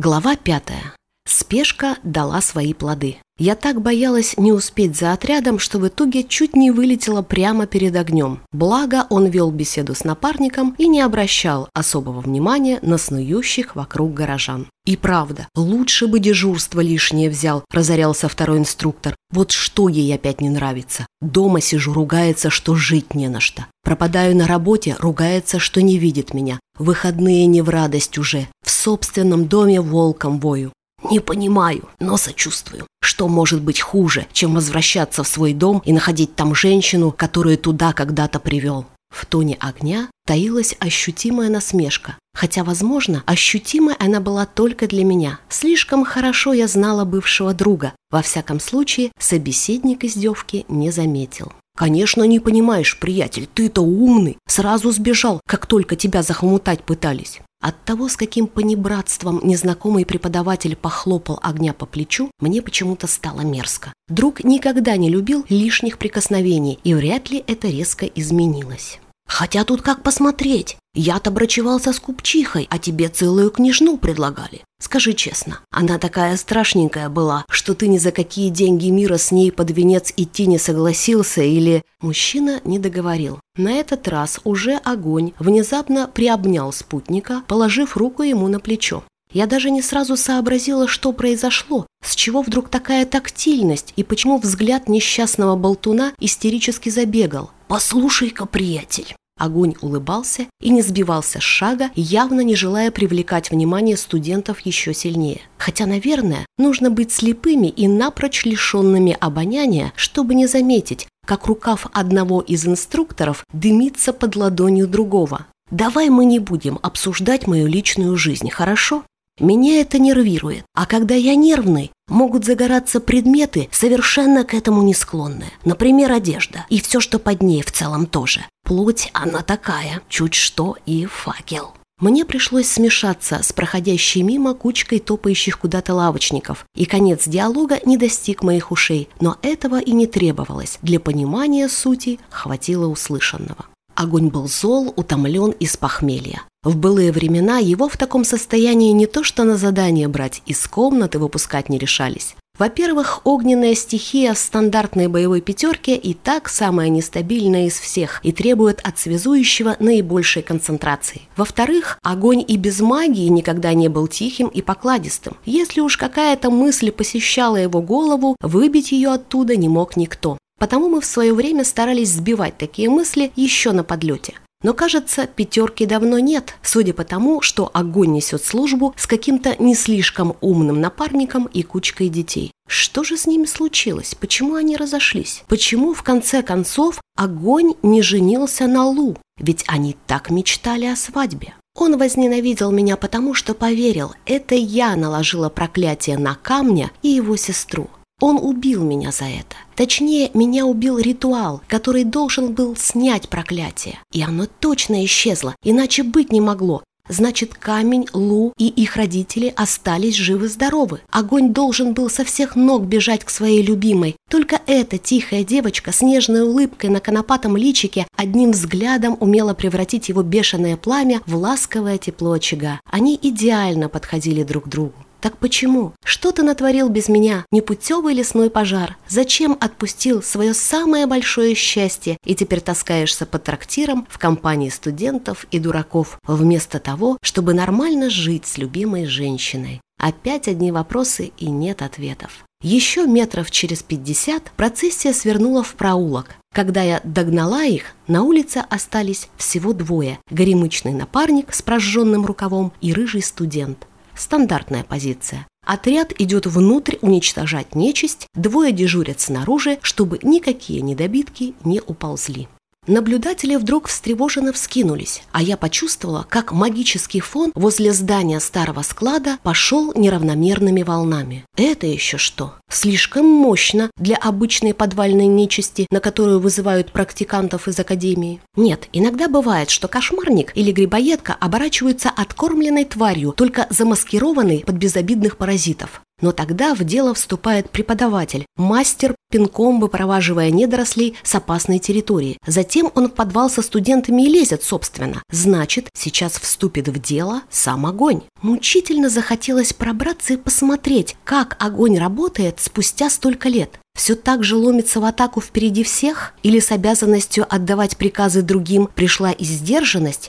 Глава пятая. Спешка дала свои плоды. Я так боялась не успеть за отрядом, что в итоге чуть не вылетела прямо перед огнем. Благо, он вел беседу с напарником и не обращал особого внимания на снующих вокруг горожан. И правда, лучше бы дежурство лишнее взял, разорялся второй инструктор. Вот что ей опять не нравится. Дома сижу, ругается, что жить не на что. Пропадаю на работе, ругается, что не видит меня. Выходные не в радость уже. В собственном доме волком вою. Не понимаю, но сочувствую. Что может быть хуже, чем возвращаться в свой дом и находить там женщину, которую туда когда-то привел? В тоне огня таилась ощутимая насмешка. Хотя, возможно, ощутимой она была только для меня. Слишком хорошо я знала бывшего друга. Во всяком случае, собеседник издевки не заметил. «Конечно, не понимаешь, приятель, ты-то умный. Сразу сбежал, как только тебя захомутать пытались». От того, с каким понебратством незнакомый преподаватель похлопал огня по плечу, мне почему-то стало мерзко. Друг никогда не любил лишних прикосновений, и вряд ли это резко изменилось. Хотя тут как посмотреть. Я-то брачевался с купчихой, а тебе целую княжну предлагали. Скажи честно, она такая страшненькая была, что ты ни за какие деньги мира с ней под венец идти не согласился или... Мужчина не договорил. На этот раз уже огонь внезапно приобнял спутника, положив руку ему на плечо. Я даже не сразу сообразила, что произошло, с чего вдруг такая тактильность и почему взгляд несчастного болтуна истерически забегал. «Послушай-ка, приятель!» Огонь улыбался и не сбивался с шага, явно не желая привлекать внимание студентов еще сильнее. Хотя, наверное, нужно быть слепыми и напрочь лишенными обоняния, чтобы не заметить, как рукав одного из инструкторов дымится под ладонью другого. «Давай мы не будем обсуждать мою личную жизнь, хорошо? Меня это нервирует. А когда я нервный, могут загораться предметы, совершенно к этому не склонные. Например, одежда. И все, что под ней в целом тоже. Плоть, она такая. Чуть что и факел. Мне пришлось смешаться с проходящей мимо кучкой топающих куда-то лавочников, и конец диалога не достиг моих ушей, но этого и не требовалось. Для понимания сути хватило услышанного. Огонь был зол, утомлен из похмелья. В былые времена его в таком состоянии не то что на задание брать, из комнаты выпускать не решались. Во-первых, огненная стихия в стандартной боевой пятерке и так самая нестабильная из всех и требует от связующего наибольшей концентрации. Во-вторых, огонь и без магии никогда не был тихим и покладистым. Если уж какая-то мысль посещала его голову, выбить ее оттуда не мог никто. Потому мы в свое время старались сбивать такие мысли еще на подлете. Но, кажется, пятерки давно нет, судя по тому, что огонь несет службу с каким-то не слишком умным напарником и кучкой детей. Что же с ними случилось? Почему они разошлись? Почему, в конце концов, огонь не женился на Лу? Ведь они так мечтали о свадьбе. Он возненавидел меня потому, что поверил, это я наложила проклятие на камня и его сестру. Он убил меня за это. Точнее, меня убил ритуал, который должен был снять проклятие. И оно точно исчезло, иначе быть не могло. Значит, Камень, Лу и их родители остались живы-здоровы. Огонь должен был со всех ног бежать к своей любимой. Только эта тихая девочка с нежной улыбкой на конопатом личике одним взглядом умела превратить его бешеное пламя в ласковое тепло очага. Они идеально подходили друг к другу. Так почему? Что ты натворил без меня? Непутевый лесной пожар. Зачем отпустил свое самое большое счастье и теперь таскаешься по трактирам в компании студентов и дураков, вместо того, чтобы нормально жить с любимой женщиной? Опять одни вопросы и нет ответов. Еще метров через пятьдесят процессия свернула в проулок. Когда я догнала их, на улице остались всего двое – горемычный напарник с прожженным рукавом и рыжий студент. Стандартная позиция. Отряд идет внутрь уничтожать нечисть, двое дежурят снаружи, чтобы никакие недобитки не уползли. Наблюдатели вдруг встревоженно вскинулись, а я почувствовала, как магический фон возле здания старого склада пошел неравномерными волнами. Это еще что? Слишком мощно для обычной подвальной нечисти, на которую вызывают практикантов из академии. Нет, иногда бывает, что кошмарник или грибоедка оборачиваются откормленной тварью, только замаскированной под безобидных паразитов. Но тогда в дело вступает преподаватель, мастер, пинком выпроваживая недорослей с опасной территории. Затем он в подвал со студентами и лезет, собственно. Значит, сейчас вступит в дело сам огонь. Мучительно захотелось пробраться и посмотреть, как огонь работает спустя столько лет. Все так же ломится в атаку впереди всех? Или с обязанностью отдавать приказы другим пришла и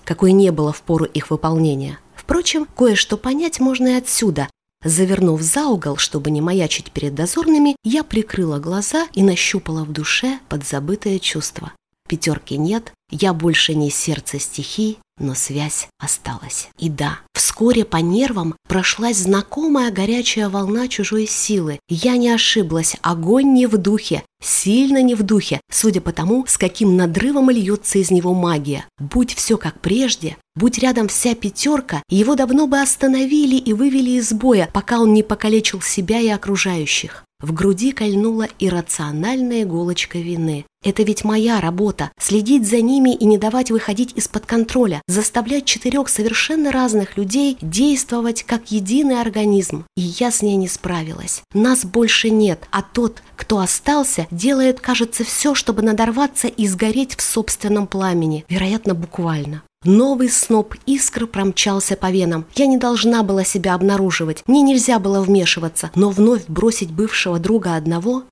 какой не было в пору их выполнения? Впрочем, кое-что понять можно и отсюда. Завернув за угол, чтобы не маячить перед дозорными, я прикрыла глаза и нащупала в душе подзабытое чувство. Пятерки нет, я больше не сердце стихий, но связь осталась. И да, вскоре по нервам прошлась знакомая горячая волна чужой силы. Я не ошиблась, огонь не в духе, сильно не в духе, судя по тому, с каким надрывом льется из него магия. Будь все как прежде, будь рядом вся пятерка, его давно бы остановили и вывели из боя, пока он не покалечил себя и окружающих. В груди кольнула иррациональная иголочка вины. Это ведь моя работа – следить за ними и не давать выходить из-под контроля, заставлять четырех совершенно разных людей действовать как единый организм. И я с ней не справилась. Нас больше нет, а тот, кто остался, делает, кажется, все, чтобы надорваться и сгореть в собственном пламени, вероятно, буквально. Новый сноп искр промчался по венам. Я не должна была себя обнаруживать, мне нельзя было вмешиваться, но вновь бросить бывшего друга одного...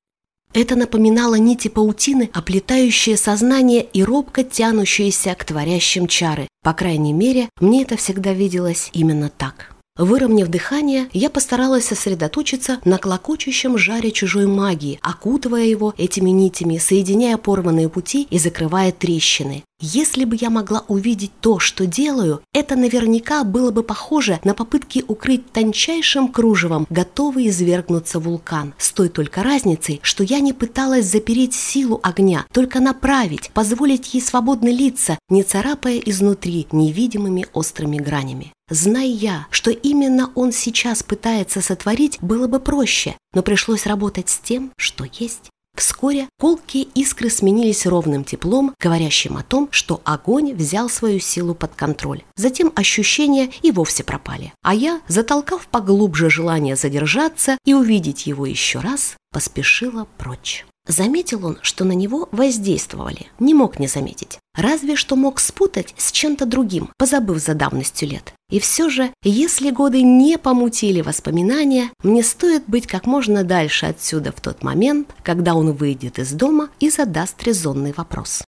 Это напоминало нити паутины, оплетающие сознание и робко тянущиеся к творящим чары. По крайней мере, мне это всегда виделось именно так. Выровняв дыхание, я постаралась сосредоточиться на клокочущем жаре чужой магии, окутывая его этими нитями, соединяя порванные пути и закрывая трещины. Если бы я могла увидеть то, что делаю, это наверняка было бы похоже на попытки укрыть тончайшим кружевом готовый извергнуться вулкан. С той только разницей, что я не пыталась запереть силу огня, только направить, позволить ей свободно литься, не царапая изнутри невидимыми острыми гранями. Зная я, что именно он сейчас пытается сотворить, было бы проще, но пришлось работать с тем, что есть. Вскоре колкие искры сменились ровным теплом, говорящим о том, что огонь взял свою силу под контроль. Затем ощущения и вовсе пропали. А я, затолкав поглубже желание задержаться и увидеть его еще раз, поспешила прочь. Заметил он, что на него воздействовали. Не мог не заметить. Разве что мог спутать с чем-то другим, позабыв за давностью лет. И все же, если годы не помутили воспоминания, мне стоит быть как можно дальше отсюда в тот момент, когда он выйдет из дома и задаст резонный вопрос.